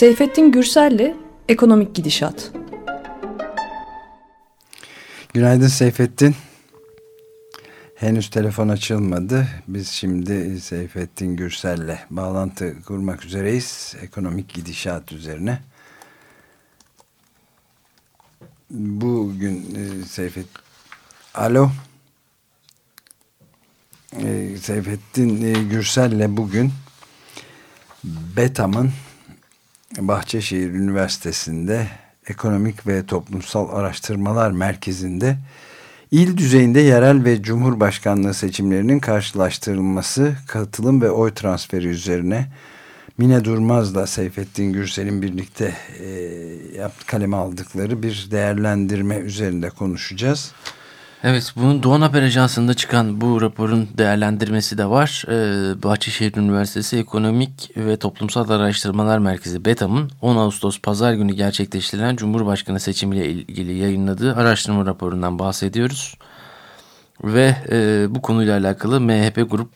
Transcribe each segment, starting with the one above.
Seyfettin Gürsel'le Ekonomik Gidişat. Günaydın Seyfettin. Henüz telefon açılmadı. Biz şimdi Seyfettin Gürsel'le bağlantı kurmak üzereyiz. Ekonomik gidişat üzerine. Bugün e, Seyfet... Alo. E, Seyfettin e, Gürsel'le bugün BETAM'ın Bahçeşehir Üniversitesi'nde Ekonomik ve Toplumsal Araştırmalar Merkezi'nde il düzeyinde yerel ve cumhurbaşkanlığı seçimlerinin karşılaştırılması, katılım ve oy transferi üzerine Mine Durmaz'la Seyfettin Gürsel'in birlikte e, kaleme aldıkları bir değerlendirme üzerinde konuşacağız. Evet, bunun Doğan Haber Ajansı'nda çıkan bu raporun değerlendirmesi de var. Ee, Bahçeşehir Üniversitesi Ekonomik ve Toplumsal Araştırmalar Merkezi BETAM'ın 10 Ağustos Pazar günü gerçekleştirilen Cumhurbaşkanı seçimiyle ilgili yayınladığı araştırma raporundan bahsediyoruz. Ve e, bu konuyla alakalı MHP Grup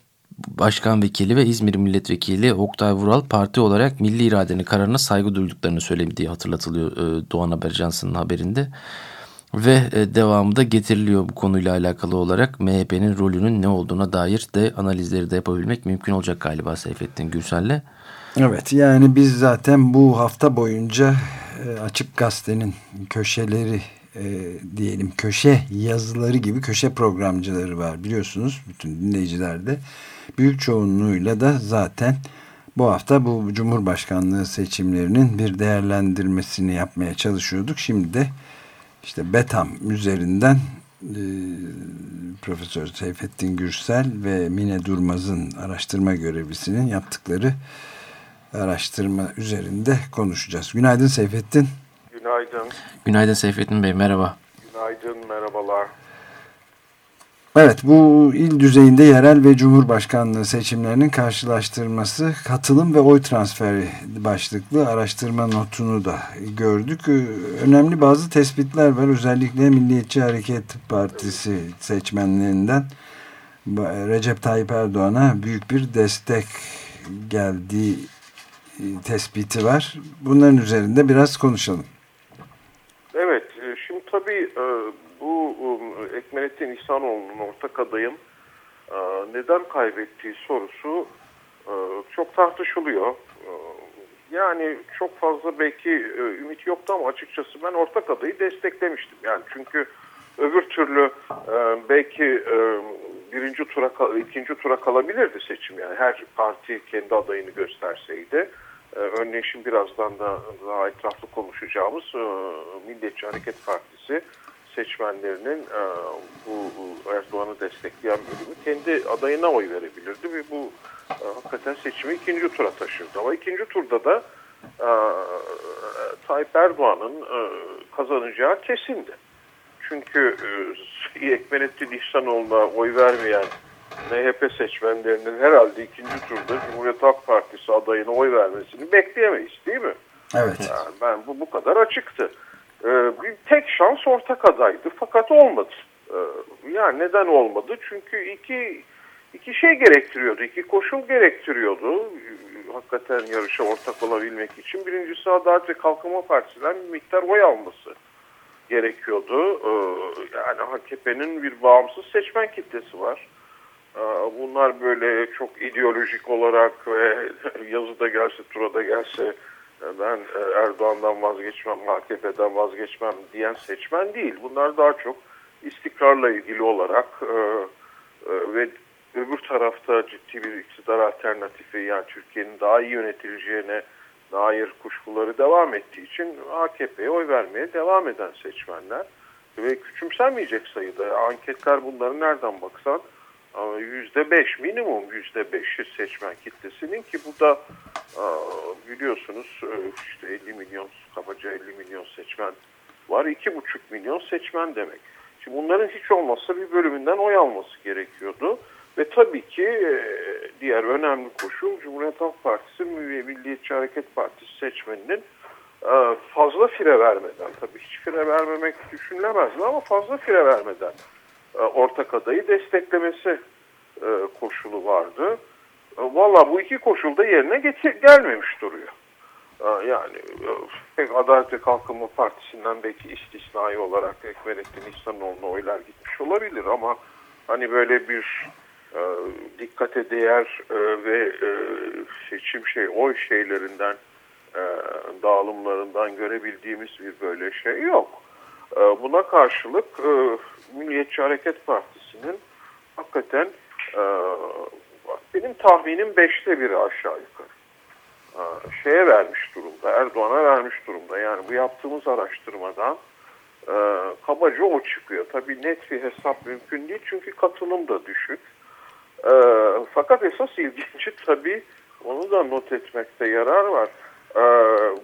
Başkan Vekili ve İzmir Milletvekili Oktay Vural parti olarak milli iradenin kararına saygı duyduklarını söylediği hatırlatılıyor e, Doğan Haber Ajansı'nın haberinde. Ve e, devamı da getiriliyor bu konuyla alakalı olarak MHP'nin rolünün ne olduğuna dair de analizleri de yapabilmek mümkün olacak galiba Seyfettin Gürsel'le. Evet yani biz zaten bu hafta boyunca e, Açık Gazete'nin köşeleri e, diyelim köşe yazıları gibi köşe programcıları var biliyorsunuz bütün dinleyicilerde büyük çoğunluğuyla da zaten bu hafta bu Cumhurbaşkanlığı seçimlerinin bir değerlendirmesini yapmaya çalışıyorduk. Şimdi de işte BETAM üzerinden e, Profesör Seyfettin Gürsel ve Mine Durmaz'ın araştırma görevlisinin yaptıkları araştırma üzerinde konuşacağız. Günaydın Seyfettin. Günaydın. Günaydın Seyfettin Bey, merhaba. Günaydın, merhabalar. Evet bu il düzeyinde yerel ve cumhurbaşkanlığı seçimlerinin karşılaştırması katılım ve oy transferi başlıklı araştırma notunu da gördük. Önemli bazı tespitler var özellikle Milliyetçi Hareket Partisi seçmenlerinden Recep Tayyip Erdoğan'a büyük bir destek geldiği e, tespiti var. Bunların üzerinde biraz konuşalım. Evet e, şimdi tabii e, bu um, Ekmelettin İhsanoğlu'nun ortak adayın e, neden kaybettiği sorusu e, çok tartışılıyor. E, yani çok fazla belki ümit yoktu ama açıkçası ben ortak adayı desteklemiştim. Yani çünkü öbür türlü belki birinci tura, ikinci tura kalabilirdi seçim. Yani her parti kendi adayını gösterseydi. Örneğin şimdi birazdan da daha etraflı konuşacağımız Milliyetçi Hareket Partisi seçmenlerinin e, bu Erdoğan'ı destekleyen bölümü kendi adayına oy verebilirdi ve bu e, hakikaten seçimi ikinci tura taşırdı. Ama ikinci turda da e, Tayyip Erdoğan'ın kazanacağı kesindi. Çünkü Ekmenettin İhsanoğlu'na oy vermeyen MHP seçmenlerinin herhalde ikinci turda Cumhuriyet Halk Partisi adayına oy vermesini bekleyemeyiz değil mi? Evet. Yani ben bu bu kadar açıktı. Ee, bir tek şans ortak adaydı fakat olmadı. Ee, yani neden olmadı? Çünkü iki iki şey gerektiriyordu, iki koşul gerektiriyordu. Hakikaten yarışa ortak olabilmek için. Birincisi Adalet ve Kalkınma Partisi'nden bir miktar oy alması gerekiyordu. Ee, yani AKP'nin bir bağımsız seçmen kitlesi var. Bunlar böyle çok ideolojik olarak ve yazıda gelse, turada gelse ben e, Erdoğan'dan vazgeçmem, AKP'den vazgeçmem diyen seçmen değil. Bunlar daha çok istikrarla ilgili olarak e, e, ve öbür tarafta ciddi bir iktidar alternatifi yani Türkiye'nin daha iyi yönetileceğine dair kuşkuları devam ettiği için AKP'ye oy vermeye devam eden seçmenler ve küçümsenmeyecek sayıda anketler bunları nereden baksan yüzde beş minimum yüzde beşi seçmen kitlesinin ki bu da biliyorsunuz e, işte 50 milyon kabaca 50 milyon seçmen var 2,5 milyon seçmen demek. Şimdi bunların hiç olmazsa bir bölümünden oy alması gerekiyordu. Ve tabii ki e, diğer önemli koşul Cumhuriyet Halk Partisi ve Milliyetçi Hareket Partisi seçmeninin e, fazla fire vermeden, tabii hiç fire vermemek düşünülemezdi ama fazla fire vermeden ortak adayı desteklemesi koşulu vardı. Valla bu iki koşulda yerine getir, gelmemiş duruyor. Yani pek Adalet ve Kalkınma Partisi'nden belki istisnai olarak Ekmelettin İhsanoğlu'na oylar gitmiş olabilir ama hani böyle bir e, dikkate değer e, ve e, seçim şey oy şeylerinden e, dağılımlarından görebildiğimiz bir böyle şey yok. E, buna karşılık e, Milliyetçi Hareket Partisi'nin hakikaten e, benim tahminim beşte biri aşağı yukarı e, şeye vermiş durumda, Erdoğan'a vermiş durumda. Yani bu yaptığımız araştırmadan e, kabaca o çıkıyor. Tabii net bir hesap mümkün değil çünkü katılım da düşük. E, fakat esas ilginci tabii onu da not etmekte yarar var. E,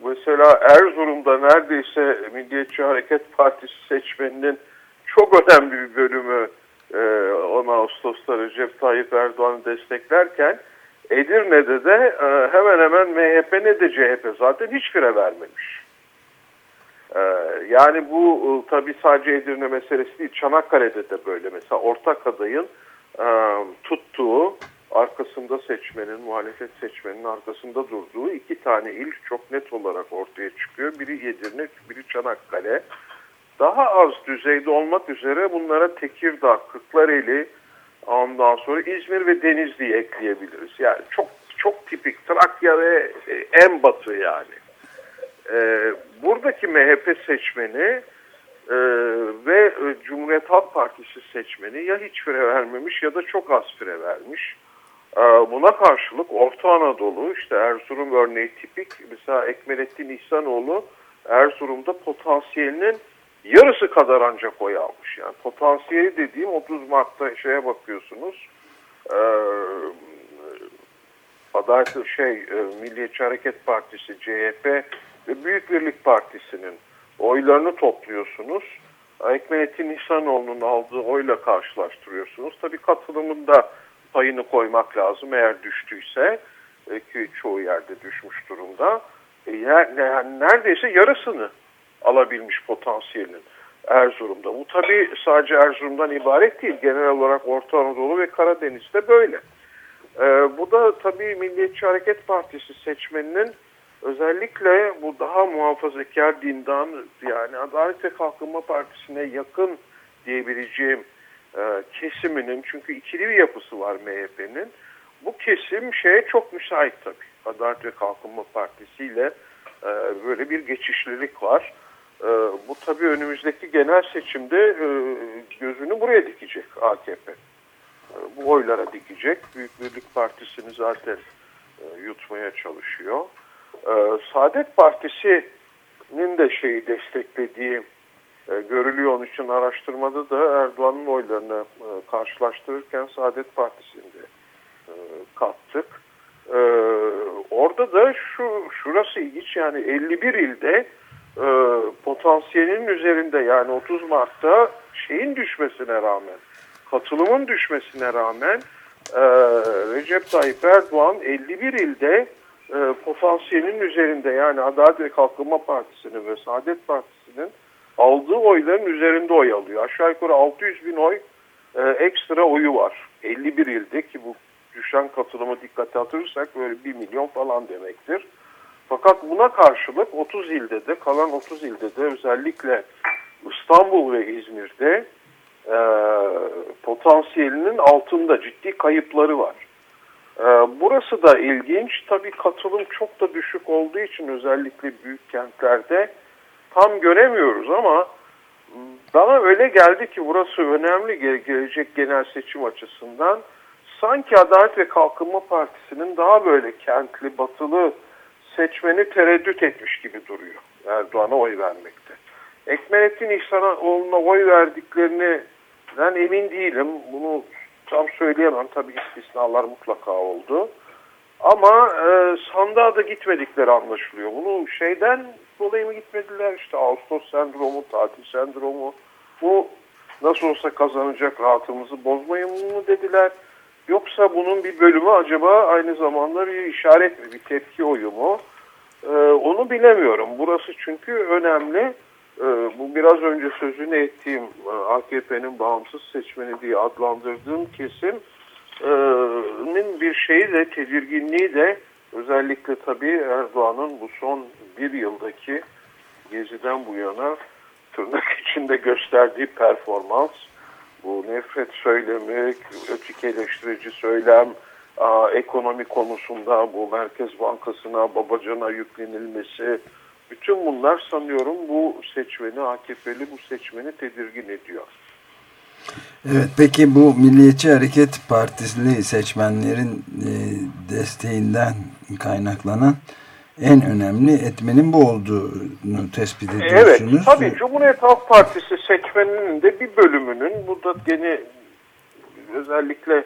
mesela Erzurum'da neredeyse Milliyetçi Hareket Partisi seçmeninin çok önemli bir bölümü e, 10 Ağustos'ta Recep Tayyip Erdoğan'ı desteklerken Edirne'de de e, hemen hemen MHP ne de CHP zaten hiçbire vermemiş. E, yani bu e, tabii sadece Edirne meselesi değil. Çanakkale'de de böyle mesela ortak adayın e, tuttuğu arkasında seçmenin, muhalefet seçmenin arkasında durduğu iki tane il çok net olarak ortaya çıkıyor. Biri Edirne, biri Çanakkale. Daha az düzeyde olmak üzere bunlara Tekirdağ, Kırklareli, ondan sonra İzmir ve Denizli'yi ekleyebiliriz. Yani çok çok tipik Trakya ve e, en batı yani. Ee, buradaki MHP seçmeni e, ve e, Cumhuriyet Halk Partisi seçmeni ya hiç fire vermemiş ya da çok az fire vermiş. Ee, buna karşılık Orta Anadolu işte Erzurum örneği tipik mesela Ekmelettin İhsanoğlu Erzurum'da potansiyelinin yarısı kadar ancak oy almış. Yani potansiyeli dediğim 30 Mart'ta şeye bakıyorsunuz. E, Adalet şey e, Milliyetçi Hareket Partisi, CHP ve Büyük Birlik Partisi'nin oylarını topluyorsunuz. Ekmelettin İhsanoğlu'nun aldığı oyla karşılaştırıyorsunuz. Tabii katılımında payını koymak lazım eğer düştüyse e, ki çoğu yerde düşmüş durumda. E, neredeyse yarısını alabilmiş potansiyelinin Erzurum'da. Bu tabi sadece Erzurum'dan ibaret değil. Genel olarak Orta Anadolu ve Karadeniz'de böyle. Ee, bu da tabi Milliyetçi Hareket Partisi seçmeninin özellikle bu daha muhafazakar dindan yani Adalet ve Kalkınma Partisi'ne yakın diyebileceğim e, kesiminin çünkü ikili bir yapısı var MHP'nin. Bu kesim şeye çok müsait tabi. Adalet ve Kalkınma Partisi ile e, böyle bir geçişlilik var. E, bu tabii önümüzdeki genel seçimde e, gözünü buraya dikecek AKP. Bu oylara dikecek. Büyük Birlik Partisi'ni zaten yutmaya çalışıyor. E, Saadet Partisi'nin de şeyi desteklediği görülüyor. Onun için araştırmada da Erdoğan'ın oylarını e, karşılaştırırken Saadet Partisi'ni de e, kattık. E, orada da şu şurası ilginç yani 51 ilde e, potansiyelinin üzerinde yani 30 Mart'ta şeyin düşmesine rağmen, katılımın düşmesine rağmen e, Recep Tayyip Erdoğan 51 ilde e, potansiyelinin üzerinde yani Adalet ve Kalkınma Partisi'nin ve Saadet Partisi'nin aldığı oyların üzerinde oy alıyor. Aşağı yukarı 600 bin oy e, ekstra oyu var. 51 ilde ki bu düşen katılımı dikkate alırsak böyle 1 milyon falan demektir. Fakat buna karşılık 30 ilde de kalan 30 ilde de özellikle İstanbul ve İzmir'de e, potansiyelinin altında ciddi kayıpları var. E, burası da ilginç. Tabii katılım çok da düşük olduğu için özellikle büyük kentlerde tam göremiyoruz ama bana öyle geldi ki burası önemli gelecek genel seçim açısından. Sanki Adalet ve Kalkınma Partisi'nin daha böyle kentli, batılı seçmeni tereddüt etmiş gibi duruyor Erdoğan'a oy vermekte. Ekmelettin İhsanoğlu'na oy verdiklerinden emin değilim. Bunu tam söyleyemem. Tabii istisnalar mutlaka oldu. Ama e, sandığa da gitmedikleri anlaşılıyor. Bunu şeyden dolayı mı gitmediler? İşte Ağustos sendromu, tatil sendromu. Bu nasıl olsa kazanacak rahatımızı bozmayın mı dediler. Yoksa bunun bir bölümü acaba aynı zamanda bir işaret mi, bir tepki oyu mu? Ee, onu bilemiyorum. Burası çünkü önemli. Ee, bu biraz önce sözünü ettiğim e, AKP'nin bağımsız seçmeni diye adlandırdığım kesimin bir şeyi de tedirginliği de Özellikle tabii Erdoğan'ın bu son bir yıldaki geziden bu yana tırnak içinde gösterdiği performans, bu nefret söylemi, öteki eleştirici söylem, ekonomi konusunda bu Merkez Bankası'na, Babacan'a yüklenilmesi, bütün bunlar sanıyorum bu seçmeni, AKP'li bu seçmeni tedirgin ediyor. Evet peki bu Milliyetçi Hareket Partili seçmenlerin e, desteğinden kaynaklanan en önemli etmenin bu olduğunu tespit ediyorsunuz. Evet tabii Cumhuriyet Halk Partisi seçmeninin de bir bölümünün bu da gene özellikle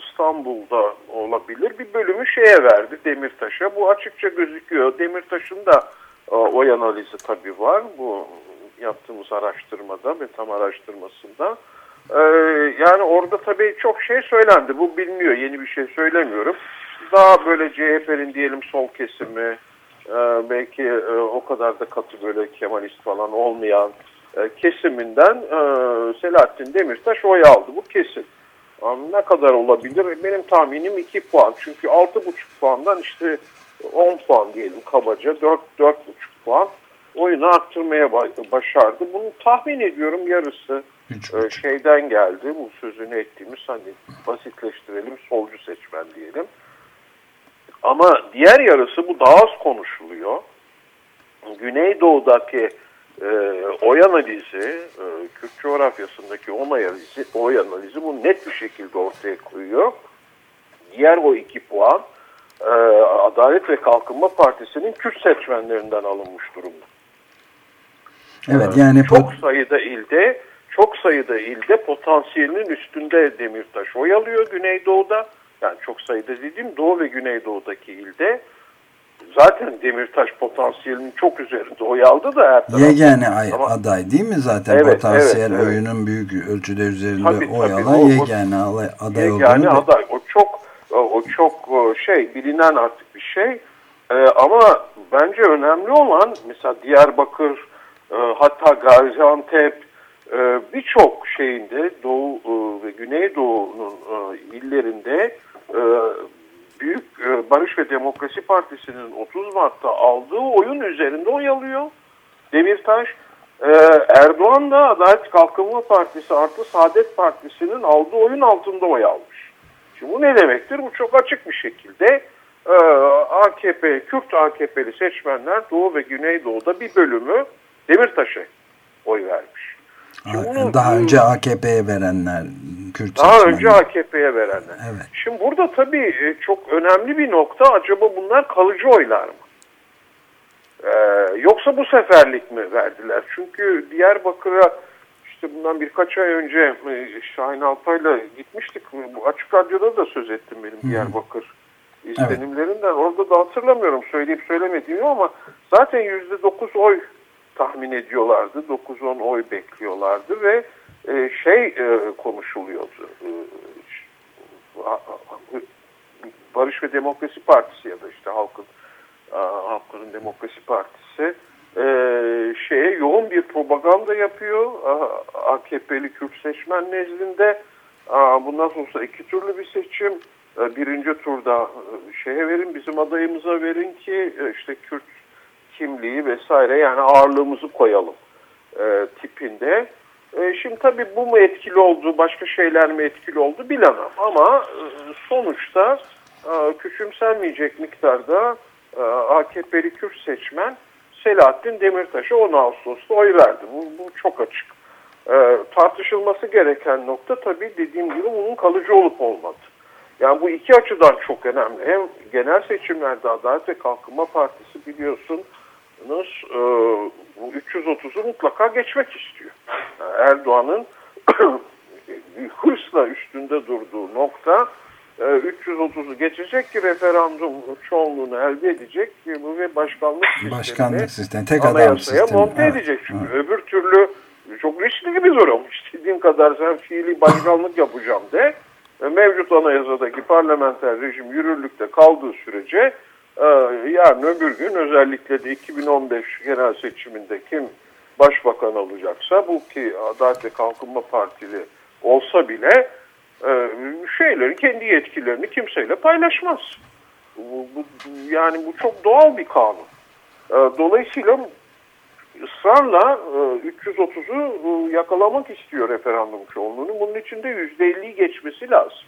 İstanbul'da olabilir bir bölümü şeye verdi Demirtaş'a. Bu açıkça gözüküyor. Demirtaş'ın da e, oy analizi tabii var bu yaptığımız araştırmada tam araştırmasında. Ee, yani orada tabii çok şey söylendi. Bu bilmiyor. Yeni bir şey söylemiyorum. Daha böyle CHP'nin diyelim sol kesimi e, belki e, o kadar da katı böyle Kemalist falan olmayan e, kesiminden e, Selahattin Demirtaş oy aldı. Bu kesin. Ama ne kadar olabilir? Benim tahminim 2 puan. Çünkü 6,5 puandan işte 10 puan diyelim kabaca 4 4,5 puan oyunu arttırmaya başardı. Bunu tahmin ediyorum yarısı e, şeyden geldi. Bu sözünü ettiğimiz hani basitleştirelim solcu seçmen diyelim. Ama diğer yarısı bu daha az konuşuluyor. Güneydoğu'daki e, oy analizi, e, Kürt coğrafyasındaki oy analizi, oy analizi bu net bir şekilde ortaya koyuyor. Diğer o iki puan e, Adalet ve Kalkınma Partisi'nin Kürt seçmenlerinden alınmış durumda. Evet yani çok sayıda ilde çok sayıda ilde potansiyelinin üstünde Demirtaş oy alıyor Güneydoğu'da. Yani çok sayıda dediğim Doğu ve Güneydoğu'daki ilde zaten Demirtaş potansiyelinin çok üzerinde oy aldı da her. Yegane Ama, aday değil mi zaten evet, potansiyel evet, oyunun evet. büyük ölçüde üzerinde tabii, oy tabii, alan o, yegane aday yegane aday. O çok o çok şey bilinen artık bir şey. Ee, ama bence önemli olan mesela Diyarbakır e, hatta Gaziantep e, birçok şeyinde Doğu e, ve Güneydoğu'nun e, illerinde e, Büyük Barış ve Demokrasi Partisi'nin 30 Mart'ta aldığı oyun üzerinde oy alıyor. Demirtaş Erdoğan da Adalet Kalkınma Partisi artı Saadet Partisi'nin aldığı oyun altında oy almış. Şimdi bu ne demektir? Bu çok açık bir şekilde AKP, Kürt AKP'li seçmenler Doğu ve Güneydoğu'da bir bölümü Demirtaş'a oy vermiş. Şimdi daha önce AKP'ye verenler, Kürt Daha seçmenler. önce AKP'ye verenler. Evet. Şimdi burada tabii e, çok önemli bir nokta acaba bunlar kalıcı oylar mı? Ee, yoksa bu seferlik mi verdiler? Çünkü Diyarbakır'a işte bundan birkaç ay önce e, Şahin Alpay'la gitmiştik. Bu Açık Radyo'da da söz ettim benim. Diyarbakır izlenimlerinden. Evet. Orada da hatırlamıyorum söyleyip söylemediğimi ama zaten %9 oy tahmin ediyorlardı. 9-10 oy bekliyorlardı ve e, şey e, konuşuluyordu. E, Barış ve Demokrasi Partisi ya da işte Halkın Halkların Demokrasi Partisi e, şeye yoğun bir propaganda yapıyor. AKP'li Kürt seçmen nezdinde. Bundan sonra iki türlü bir seçim. E, birinci turda e, şeye verin, bizim adayımıza verin ki e, işte Kürt kimliği vesaire yani ağırlığımızı koyalım e, tipinde. E, şimdi tabii bu mu etkili oldu, başka şeyler mi etkili oldu bilemem. Ama e, sonuçta e, küçümsenmeyecek miktarda e, AKP'li Kürt seçmen Selahattin Demirtaş'a 10 Ağustos'ta oy verdi. Bu, bu çok açık. E, tartışılması gereken nokta tabii dediğim gibi bunun kalıcı olup olmadı. Yani bu iki açıdan çok önemli. Hem genel seçimlerde Adalet ve Kalkınma Partisi biliyorsun e, bu 330'u mutlaka geçmek istiyor. Yani Erdoğan'ın hırsla üstünde durduğu nokta 330'u e, geçecek ki referandum çoğunluğunu elde edecek bu ve başkanlık sistemini başkanlık sistemi, tek anayasaya sistemi. monte evet. edecek. Çünkü evet. öbür türlü çok riskli bir durum. İstediğin kadar sen fiili başkanlık yapacağım de mevcut anayasadaki parlamenter rejim yürürlükte kaldığı sürece yarın öbür gün özellikle de 2015 genel seçiminde kim başbakan olacaksa bu ki Adalet ve Kalkınma Partili olsa bile e, şeyleri kendi yetkilerini kimseyle paylaşmaz. Yani bu çok doğal bir kanun. E, dolayısıyla ısrarla e, 330'u e, yakalamak istiyor referandum çoğunluğunu. Bunun için de %50'yi geçmesi lazım.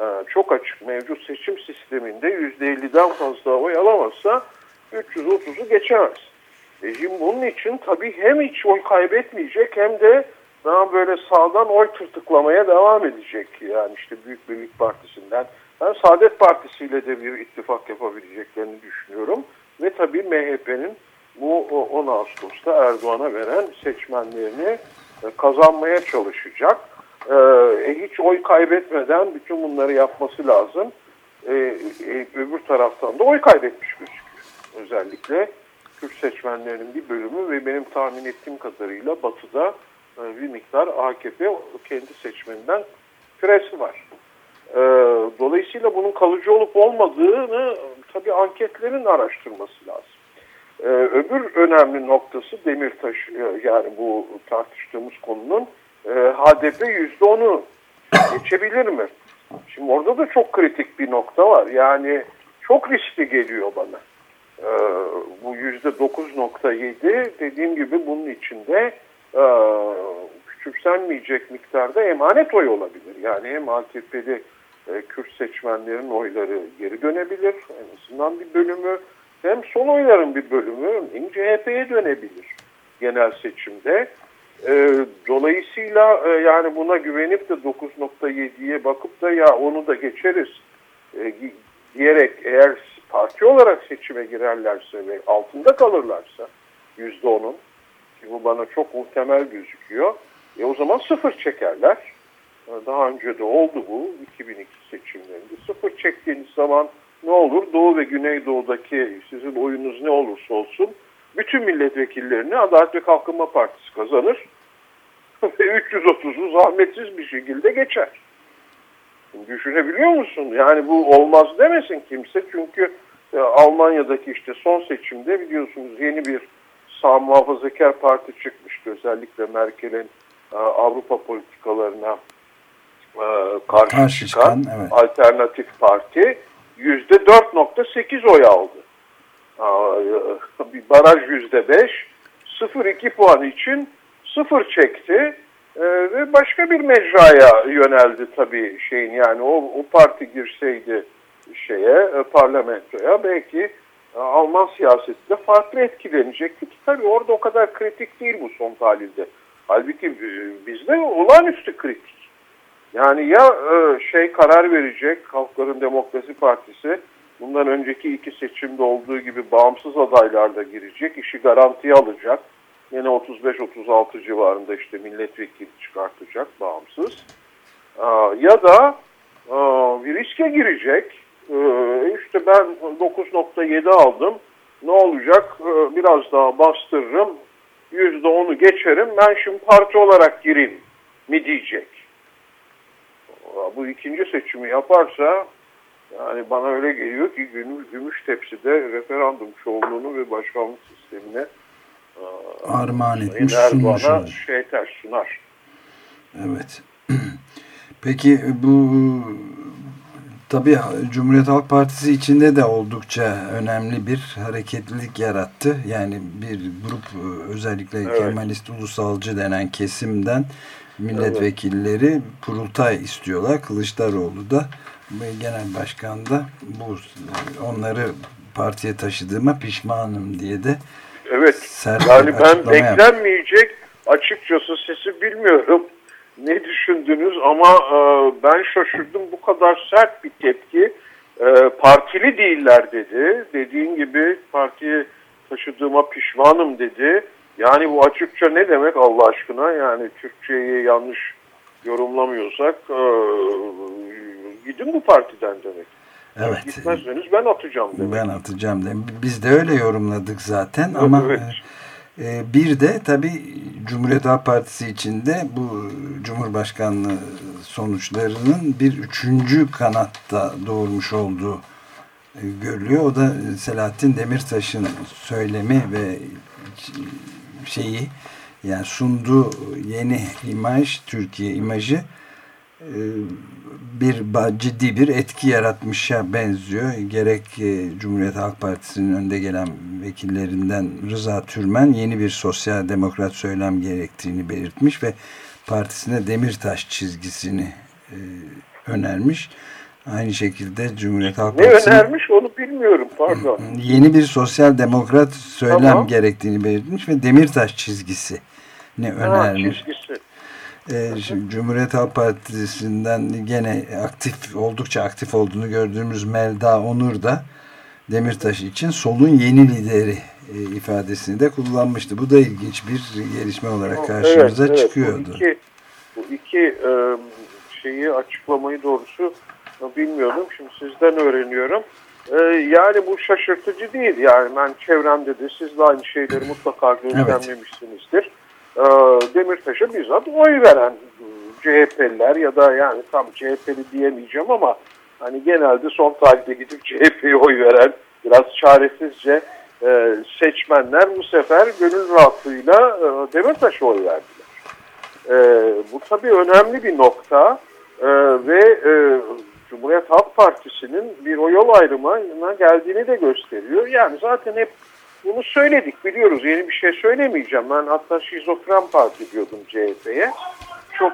E, çok açık mevcut seçim sisteminde %50'den fazla oy alamazsa 330'u geçemez. E şimdi bunun için tabii hem hiç oy kaybetmeyecek hem de daha böyle sağdan oy tırtıklamaya devam edecek. Yani işte Büyük Birlik Partisi'nden. Ben Saadet Partisi de bir ittifak yapabileceklerini düşünüyorum. Ve tabii MHP'nin bu 10 Ağustos'ta Erdoğan'a veren seçmenlerini e, kazanmaya çalışacak. E, hiç oy kaybetmeden bütün bunları yapması lazım. E, öbür taraftan da oy kaybetmiş gözüküyor. Özellikle Kürt seçmenlerinin bir bölümü ve benim tahmin ettiğim kadarıyla Batı'da bir miktar AKP kendi seçmeninden küresi var. Dolayısıyla bunun kalıcı olup olmadığını tabii anketlerin araştırması lazım. Ee, öbür önemli noktası Demirtaş e, yani bu tartıştığımız konunun e, HDP %10'u geçebilir mi? Şimdi orada da çok kritik bir nokta var. Yani çok riskli geliyor bana. E, bu %9.7 dediğim gibi bunun içinde e, küçümsenmeyecek miktarda emanet oy olabilir. Yani hem AKP'li e, Kürt seçmenlerin oyları geri dönebilir. En azından bir bölümü hem son oyların bir bölümü örneğin CHP'ye dönebilir genel seçimde. E, dolayısıyla e, yani buna güvenip de 9.7'ye bakıp da ya onu da geçeriz e, diyerek eğer parti olarak seçime girerlerse ve altında kalırlarsa %10'un ki bu bana çok muhtemel gözüküyor. E o zaman sıfır çekerler. E, daha önce de oldu bu 2002 seçimlerinde. Sıfır çektiğiniz zaman ne olur? Doğu ve Güneydoğu'daki sizin oyunuz ne olursa olsun bütün milletvekillerini Adalet ve Kalkınma Partisi kazanır ve 330'u zahmetsiz bir şekilde geçer. Düşünebiliyor musun? Yani bu olmaz demesin kimse çünkü e, Almanya'daki işte son seçimde biliyorsunuz yeni bir sağ muhafazakar parti çıkmıştı. Özellikle Merkel'in e, Avrupa politikalarına e, karşı, karşı çıkan, çıkan evet. alternatif parti %4.8 oy aldı. Baraj %5, 0.2 puan için sıfır çekti ee, ve başka bir mecraya yöneldi tabii şeyin yani o, o parti girseydi şeye e, parlamentoya belki e, Alman siyaseti de farklı etkilenecekti ki tabii orada o kadar kritik değil bu son tahlilde. Halbuki e, bizde olağanüstü kritik. Yani ya şey karar verecek Halkların Demokrasi Partisi bundan önceki iki seçimde olduğu gibi bağımsız adaylarla girecek, işi garantiye alacak. Yine 35-36 civarında işte milletvekili çıkartacak bağımsız. Ya da bir riske girecek. İşte ben 9.7 aldım. Ne olacak? Biraz daha bastırırım. %10'u geçerim. Ben şimdi parti olarak gireyim mi diyecek bu ikinci seçimi yaparsa yani bana öyle geliyor ki gümüş, gümüş tepside referandum çoğunluğunu ve başkanlık sistemine armağan etmiş şey ters sunar. Evet. Peki bu tabii Cumhuriyet Halk Partisi içinde de oldukça önemli bir hareketlilik yarattı. Yani bir grup özellikle evet. Kemalist ulusalcı denen kesimden milletvekilleri evet. kurultay istiyorlar. Kılıçdaroğlu da genel başkan da bu onları partiye taşıdığıma pişmanım diye de Evet. Yani ben beklenmeyecek açıkçası sesi bilmiyorum. Ne düşündünüz ama e, ben şaşırdım bu kadar sert bir tepki. E, partili değiller dedi. Dediğin gibi partiye taşıdığıma pişmanım dedi. Yani bu açıkça ne demek Allah aşkına? Yani Türkçeyi yanlış yorumlamıyorsak e, gidin bu partiden demek. Evet. Gitmezseniz ben atacağım demek. Ben atacağım demek. Biz de öyle yorumladık zaten evet, ama evet. E, bir de tabi Cumhuriyet Halk Partisi içinde bu Cumhurbaşkanlığı sonuçlarının bir üçüncü kanatta doğurmuş olduğu e, görülüyor. O da Selahattin Demirtaş'ın söylemi ve şeyi yani sunduğu yeni imaj Türkiye imajı e, bir ciddi bir etki yaratmışa benziyor. Gerek e, Cumhuriyet Halk Partisi'nin önde gelen vekillerinden Rıza Türmen yeni bir sosyal demokrat söylem gerektiğini belirtmiş ve partisine Demirtaş çizgisini e, önermiş. Aynı şekilde Cumhuriyet Halk Partisi... Ne önermiş onu bilmiyorum pardon. Yeni bir sosyal demokrat söylem tamam. gerektiğini belirtmiş ve Demirtaş çizgisi ne önermiş. Ha, çizgisi. Şimdi Cumhuriyet Halk Partisi'nden gene aktif oldukça aktif olduğunu gördüğümüz Melda Onur da Demirtaş için solun yeni lideri e, ifadesini de kullanmıştı. Bu da ilginç bir gelişme olarak karşımıza evet, evet. çıkıyordu. Bu iki, bu iki e, şeyi açıklamayı doğrusu bilmiyordum. Şimdi sizden öğreniyorum. E, yani bu şaşırtıcı değil. Yani ben çevremde de siz de aynı şeyleri mutlaka gözlemlemişsinizdir. Evet e, Demirtaş'a bizzat oy veren CHP'liler ya da yani tam CHP'li diyemeyeceğim ama hani genelde son tarihte gidip CHP'ye oy veren biraz çaresizce e, seçmenler bu sefer gönül rahatlığıyla e, Demirtaş'a oy verdiler. E, bu tabii önemli bir nokta e, ve e, Cumhuriyet Halk Partisi'nin bir o yol ayrımına geldiğini de gösteriyor. Yani zaten hep bunu söyledik biliyoruz. Yeni bir şey söylemeyeceğim. Ben hatta şizofren parti diyordum CHP'ye. Çok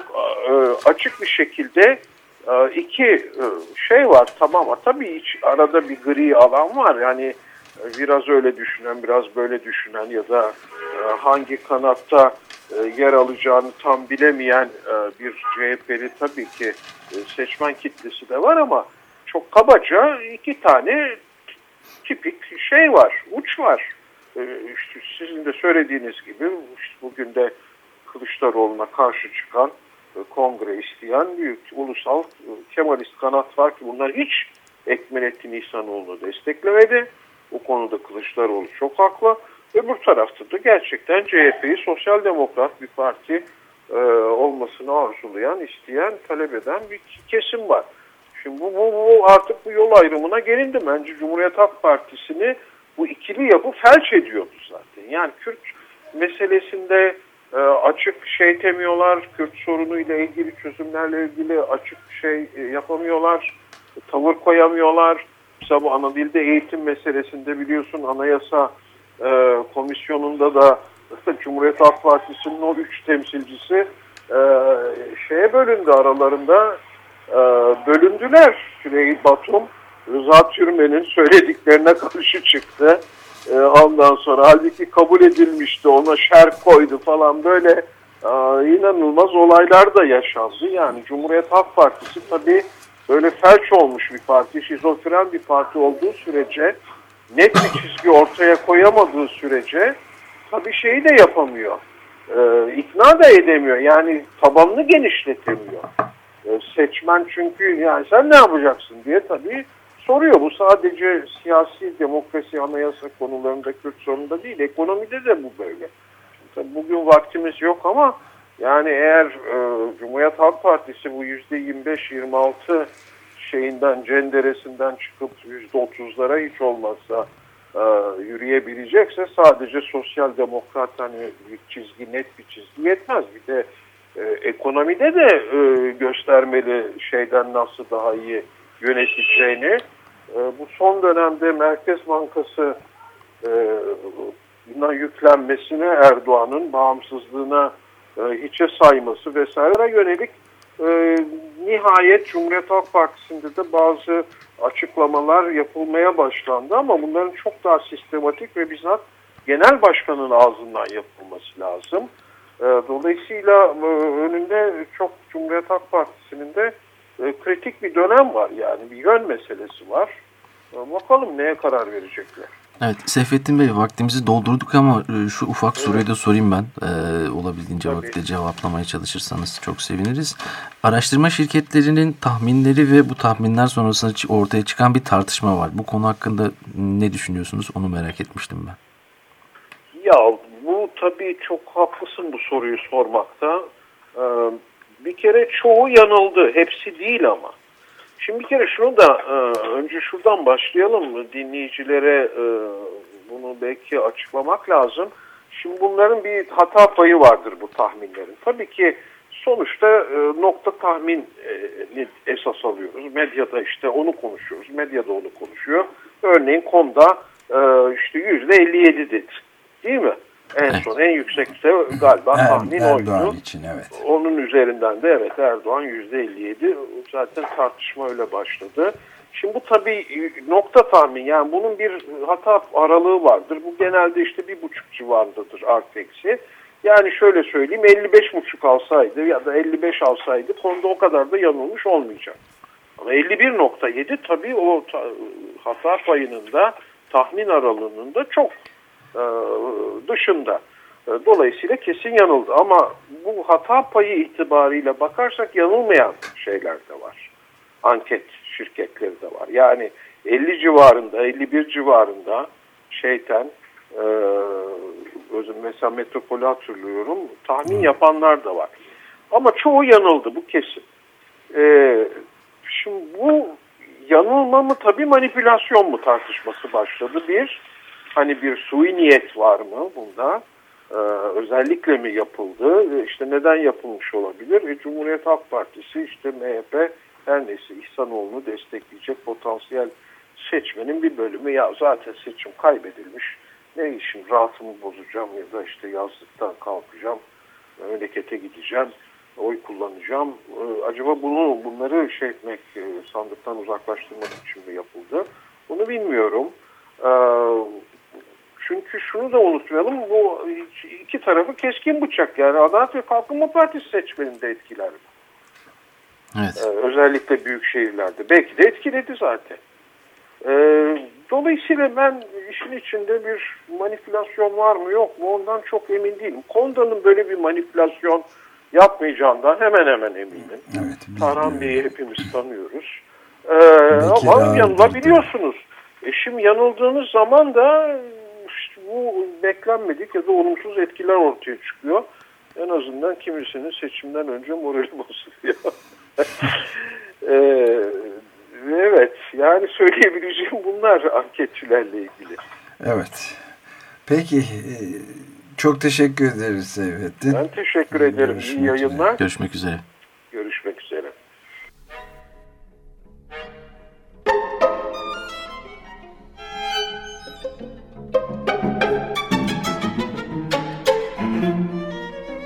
e, açık bir şekilde e, iki e, şey var tamam ama tabii hiç arada bir gri alan var. Yani e, biraz öyle düşünen, biraz böyle düşünen ya da e, hangi kanatta e, yer alacağını tam bilemeyen e, bir CHP'li tabii ki e, seçmen kitlesi de var ama çok kabaca iki tane tipik şey var, uç var. İşte sizin de söylediğiniz gibi işte bugün de Kılıçdaroğlu'na karşı çıkan e, kongre isteyen büyük ulusal e, Kemalist kanat var ki bunlar hiç Ekmelettin İhsanoğlu'nu desteklemedi. O konuda Kılıçdaroğlu çok haklı. Öbür tarafta da gerçekten CHP'yi sosyal demokrat bir parti e, olmasını arzulayan, isteyen, talep eden bir kesim var. Şimdi bu, bu, bu artık bu yol ayrımına gelindi. Bence Cumhuriyet Halk Partisi'ni bu ikili yapı felç ediyordu zaten. Yani Kürt meselesinde e, açık şey demiyorlar, Kürt sorunuyla ilgili çözümlerle ilgili açık şey e, yapamıyorlar, tavır koyamıyorlar. Mesela bu ana dilde eğitim meselesinde biliyorsun anayasa e, komisyonunda da Cumhuriyet Halk Partisi'nin o üç temsilcisi e, şeye bölündü aralarında e, bölündüler. Süleyman Batum Rıza Türmen'in söylediklerine karşı çıktı. E, ondan sonra halbuki kabul edilmişti ona şer koydu falan böyle e, inanılmaz olaylar da yaşandı. Yani Cumhuriyet Halk Partisi tabii böyle felç olmuş bir parti, şizofren bir parti olduğu sürece net bir çizgi ortaya koyamadığı sürece tabii şeyi de yapamıyor. E, ikna da edemiyor. Yani tabanını genişletemiyor. E, seçmen çünkü yani sen ne yapacaksın diye tabii soruyor. Bu sadece siyasi demokrasi anayasa konularında Kürt sorununda değil. Ekonomide de bu böyle. Tabii bugün vaktimiz yok ama yani eğer e, Cumhuriyet Halk Partisi bu %25-26 şeyinden, cenderesinden çıkıp %30'lara hiç olmazsa e, yürüyebilecekse sadece sosyal demokrat hani bir çizgi, net bir çizgi yetmez. Bir de e, ekonomide de e, göstermeli şeyden nasıl daha iyi yöneteceğini. E, bu son dönemde Merkez Bankası e, buna yüklenmesine Erdoğan'ın bağımsızlığına e, hiçe sayması vesaire yönelik e, nihayet Cumhuriyet Halk Partisi'nde de bazı açıklamalar yapılmaya başlandı ama bunların çok daha sistematik ve bizzat genel başkanın ağzından yapılması lazım. E, dolayısıyla önünde çok Cumhuriyet Halk Partisi'nin de e, kritik bir dönem var yani bir yön meselesi var. E, bakalım neye karar verecekler. Evet Seyfettin Bey vaktimizi doldurduk ama e, şu ufak evet. soruyu da sorayım ben. Ee, olabildiğince Tabii. vakitte cevaplamaya çalışırsanız çok seviniriz. Araştırma şirketlerinin tahminleri ve bu tahminler sonrasında ortaya çıkan bir tartışma var. Bu konu hakkında ne düşünüyorsunuz onu merak etmiştim ben. Ya bu tabii çok haklısın bu soruyu sormakta. Ee, bir kere çoğu yanıldı. Hepsi değil ama. Şimdi bir kere şunu da e, önce şuradan başlayalım. Dinleyicilere e, bunu belki açıklamak lazım. Şimdi bunların bir hata payı vardır bu tahminlerin. Tabii ki sonuçta e, nokta tahmin e, esas alıyoruz. Medyada işte onu konuşuyoruz. Medyada onu konuşuyor. Örneğin konuda e, işte yüzde 57 dedi. Değil mi? En son en yüksekse galiba er, tahmin Erdoğan oydu. için evet. Onun üzerinden de evet Erdoğan yüzde 57 zaten tartışma öyle başladı. Şimdi bu tabii nokta tahmin yani bunun bir hata aralığı vardır. Bu genelde işte bir buçuk civarındadır arteksi. Yani şöyle söyleyeyim 55 buçuk alsaydı ya da 55 alsaydı konuda o kadar da yanılmış olmayacak. Ama 51.7 tabii o ta, hata payının da tahmin aralığının da çok e, dışında. E, dolayısıyla kesin yanıldı ama bu hata payı itibariyle bakarsak yanılmayan şeyler de var. Anket şirketleri de var. Yani 50 civarında, 51 civarında şeyten e, özüm mesela metropolü hatırlıyorum. Tahmin yapanlar da var. Ama çoğu yanıldı bu kesin. E, şimdi bu yanılma mı tabii manipülasyon mu tartışması başladı. Bir, hani bir sui niyet var mı bunda? Ee, özellikle mi yapıldı? İşte neden yapılmış olabilir? E, Cumhuriyet Halk Partisi, işte MHP her neyse İhsanoğlu'nu destekleyecek potansiyel seçmenin bir bölümü ya zaten seçim kaybedilmiş. Ne işim rahatımı bozacağım ya da işte yazlıktan kalkacağım, memlekete gideceğim, oy kullanacağım. Ee, acaba bunu bunları şey etmek, e, sandıktan uzaklaştırmak için mi yapıldı? Bunu bilmiyorum. Ee, çünkü şunu da unutmayalım, bu iki tarafı keskin bıçak yani Adalet ve Kalkınma Partisi seçmenini de etkiler. Evet. Ee, özellikle büyük şehirlerde. Belki de etkiledi zaten. Ee, dolayısıyla ben işin içinde bir manipülasyon var mı yok mu ondan çok emin değilim. Konda'nın böyle bir manipülasyon yapmayacağından hemen hemen eminim. Evet, Tarhan Bey'i hepimiz tanıyoruz. Ee, ama yanılabiliyorsunuz. E şimdi yanıldığınız zaman da bu beklenmedik ya da olumsuz etkiler ortaya çıkıyor. En azından kimisinin seçimden önce morali bozuluyor. ee, evet yani söyleyebileceğim bunlar anketçilerle ilgili. Evet. Peki e, çok teşekkür ederiz Seyfettin. Ben teşekkür ederim. Görüşmek İyi yayınlar. Üzere. Görüşmek üzere.